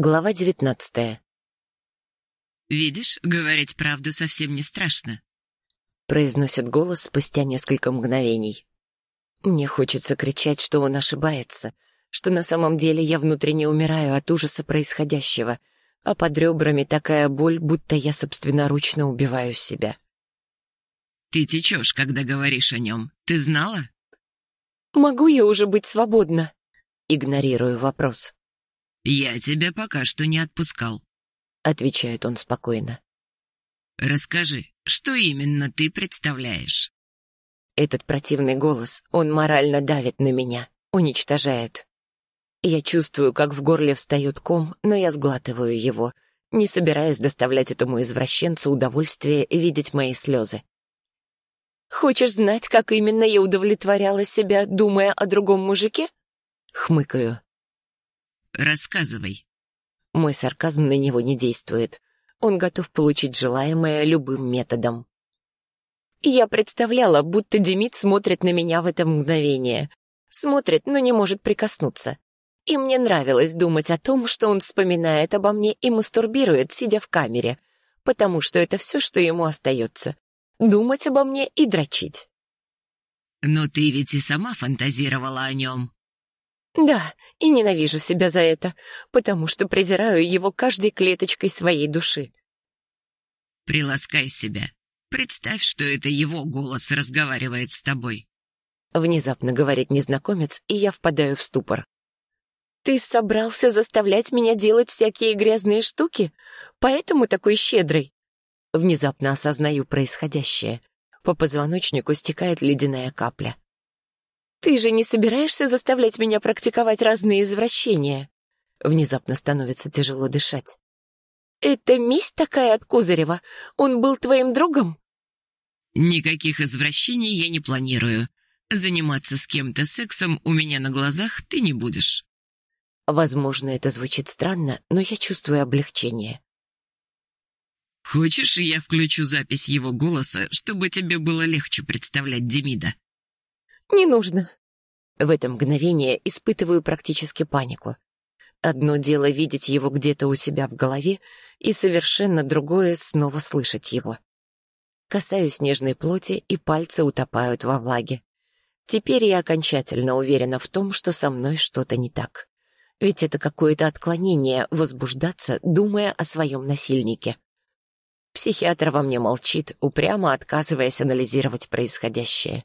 Глава девятнадцатая. «Видишь, говорить правду совсем не страшно», — произносит голос спустя несколько мгновений. Мне хочется кричать, что он ошибается, что на самом деле я внутренне умираю от ужаса происходящего, а под ребрами такая боль, будто я собственноручно убиваю себя. «Ты течешь, когда говоришь о нем. Ты знала?» «Могу я уже быть свободна?» Игнорирую вопрос. «Я тебя пока что не отпускал», — отвечает он спокойно. «Расскажи, что именно ты представляешь?» Этот противный голос, он морально давит на меня, уничтожает. Я чувствую, как в горле встает ком, но я сглатываю его, не собираясь доставлять этому извращенцу удовольствие видеть мои слезы. «Хочешь знать, как именно я удовлетворяла себя, думая о другом мужике?» Хмыкаю. Рассказывай. Мой сарказм на него не действует. Он готов получить желаемое любым методом. Я представляла, будто Демид смотрит на меня в это мгновение. Смотрит, но не может прикоснуться. И мне нравилось думать о том, что он вспоминает обо мне и мастурбирует, сидя в камере, потому что это все, что ему остается. Думать обо мне и дрочить. Но ты ведь и сама фантазировала о нем. Да, и ненавижу себя за это, потому что презираю его каждой клеточкой своей души. Приласкай себя. Представь, что это его голос разговаривает с тобой. Внезапно говорит незнакомец, и я впадаю в ступор. Ты собрался заставлять меня делать всякие грязные штуки? Поэтому такой щедрый? Внезапно осознаю происходящее. По позвоночнику стекает ледяная капля. «Ты же не собираешься заставлять меня практиковать разные извращения?» Внезапно становится тяжело дышать. «Это месть такая от Козырева? Он был твоим другом?» «Никаких извращений я не планирую. Заниматься с кем-то сексом у меня на глазах ты не будешь». Возможно, это звучит странно, но я чувствую облегчение. «Хочешь, я включу запись его голоса, чтобы тебе было легче представлять Демида?» «Не нужно». В это мгновение испытываю практически панику. Одно дело видеть его где-то у себя в голове, и совершенно другое — снова слышать его. Касаюсь нежной плоти, и пальцы утопают во влаге. Теперь я окончательно уверена в том, что со мной что-то не так. Ведь это какое-то отклонение возбуждаться, думая о своем насильнике. Психиатр во мне молчит, упрямо отказываясь анализировать происходящее.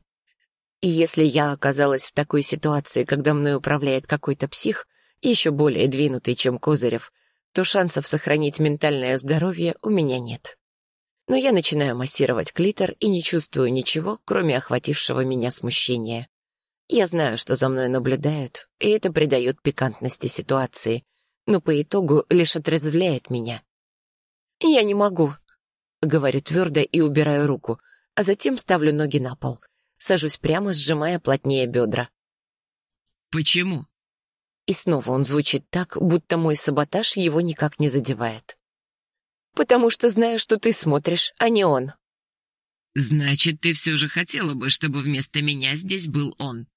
И если я оказалась в такой ситуации, когда мной управляет какой-то псих, еще более двинутый, чем Козырев, то шансов сохранить ментальное здоровье у меня нет. Но я начинаю массировать клитор и не чувствую ничего, кроме охватившего меня смущения. Я знаю, что за мной наблюдают, и это придает пикантности ситуации, но по итогу лишь отрезвляет меня. «Я не могу», — говорю твердо и убираю руку, а затем ставлю ноги на пол — Сажусь прямо, сжимая плотнее бедра. «Почему?» И снова он звучит так, будто мой саботаж его никак не задевает. «Потому что знаю, что ты смотришь, а не он». «Значит, ты все же хотела бы, чтобы вместо меня здесь был он?»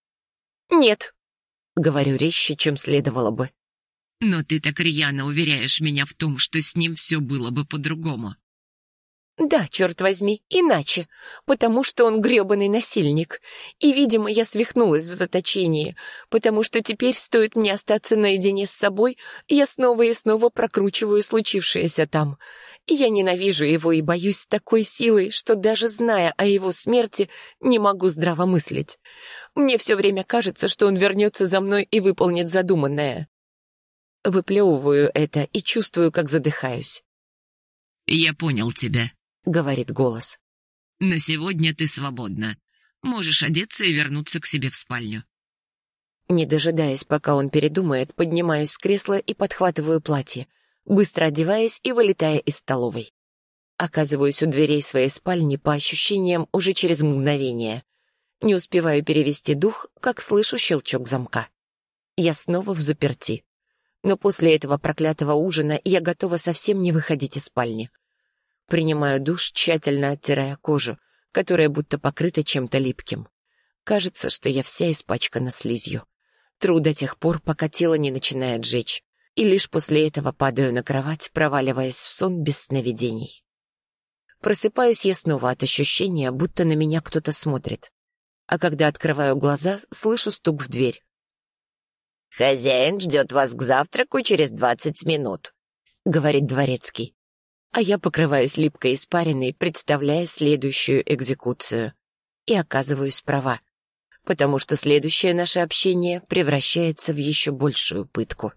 «Нет», — говорю резче, чем следовало бы. «Но ты так рьяно уверяешь меня в том, что с ним все было бы по-другому». Да, черт возьми, иначе, потому что он гребаный насильник. И, видимо, я свихнулась в заточении, потому что теперь стоит мне остаться наедине с собой, я снова и снова прокручиваю случившееся там. Я ненавижу его и боюсь с такой силой, что даже зная о его смерти, не могу здраво мыслить. Мне все время кажется, что он вернется за мной и выполнит задуманное. Выплевываю это и чувствую, как задыхаюсь. «Я понял тебя», — говорит голос. «На сегодня ты свободна. Можешь одеться и вернуться к себе в спальню». Не дожидаясь, пока он передумает, поднимаюсь с кресла и подхватываю платье, быстро одеваясь и вылетая из столовой. Оказываюсь у дверей своей спальни по ощущениям уже через мгновение. Не успеваю перевести дух, как слышу щелчок замка. Я снова в заперти. Но после этого проклятого ужина я готова совсем не выходить из спальни. Принимаю душ, тщательно оттирая кожу, которая будто покрыта чем-то липким. Кажется, что я вся испачкана слизью. Тру до тех пор, пока тело не начинает жечь. и лишь после этого падаю на кровать, проваливаясь в сон без сновидений. Просыпаюсь я снова от ощущения, будто на меня кто-то смотрит. А когда открываю глаза, слышу стук в дверь. «Хозяин ждет вас к завтраку через двадцать минут», — говорит дворецкий. А я покрываюсь липкой испариной, представляя следующую экзекуцию. И оказываюсь права, потому что следующее наше общение превращается в еще большую пытку.